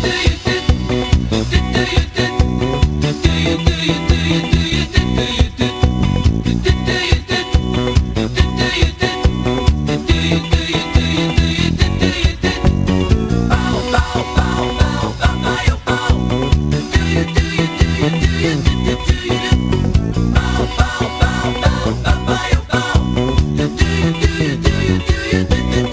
do you do you do you